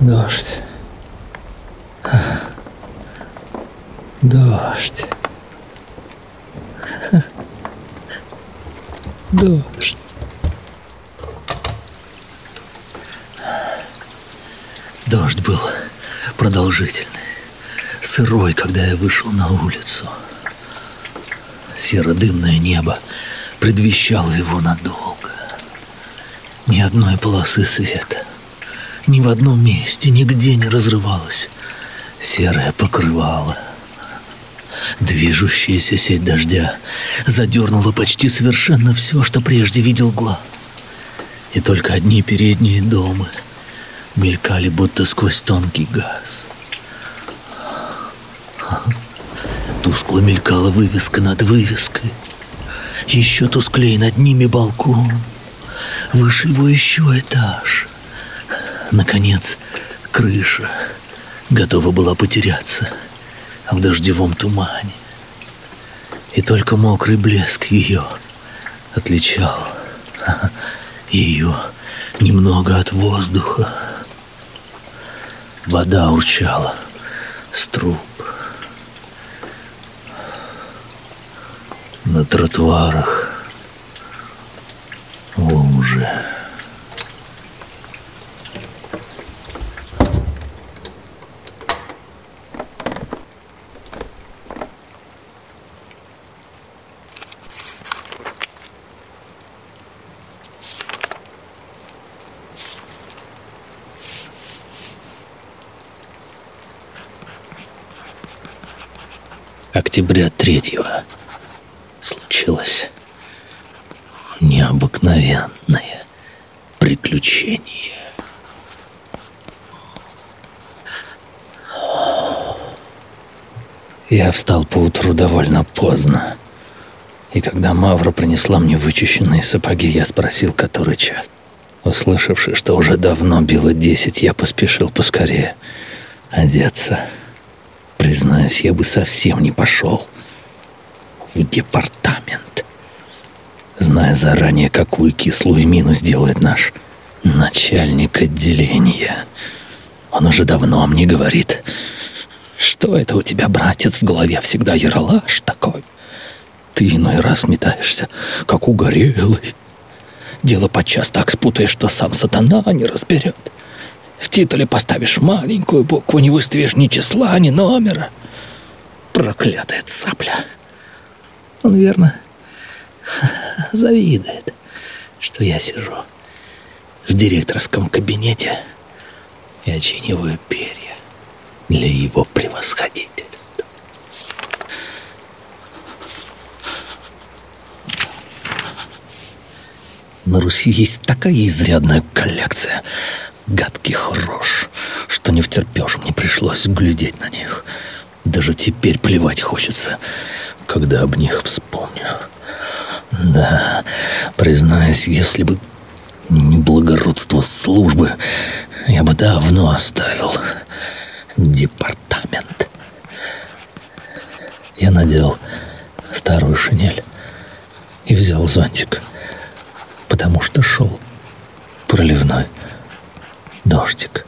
Дождь. Дождь. Дождь. Дождь был продолжительный, сырой, когда я вышел на улицу. Серо-дымное небо предвещало его надолго. Ни одной полосы света, ни в одном месте, нигде не разрывалось серое покрывало. Движущаяся сеть дождя задернула почти совершенно все, что прежде видел глаз. И только одни передние дома мелькали, будто сквозь тонкий газ. Тускло мелькала вывеска над вывеской. Еще тусклее над ними балкон. Выше его еще этаж. Наконец, крыша готова была потеряться в дождевом тумане. И только мокрый блеск ее отличал ее немного от воздуха. Вода урчала с труб. На тротуарах лужи. Октября третьего случилось необыкновенное приключение. Я встал поутру довольно поздно. И когда Мавра принесла мне вычищенные сапоги, я спросил, который час. Услышавши, что уже давно било десять, я поспешил поскорее одеться. Признаюсь, я бы совсем не пошел в департамент, зная заранее, какую кислую мину сделает наш начальник отделения. Он уже давно мне говорит, что это у тебя, братец, в голове всегда яролаж такой. Ты иной раз метаешься, как угорелый. Дело подчас так спутаешь, что сам сатана не разберет. В титуле поставишь маленькую букву, не выставишь ни числа, ни номера. Проклятая цапля. Он верно завидует, что я сижу в директорском кабинете и очиниваю перья для его превосходительства. На Руси есть такая изрядная коллекция гадких рож, что не втерпешь, мне пришлось глядеть на них. Даже теперь плевать хочется, когда об них вспомню. Да, признаюсь, если бы не благородство службы, я бы давно оставил департамент. Я надел старую шинель и взял зонтик, потому что шел проливной дождик.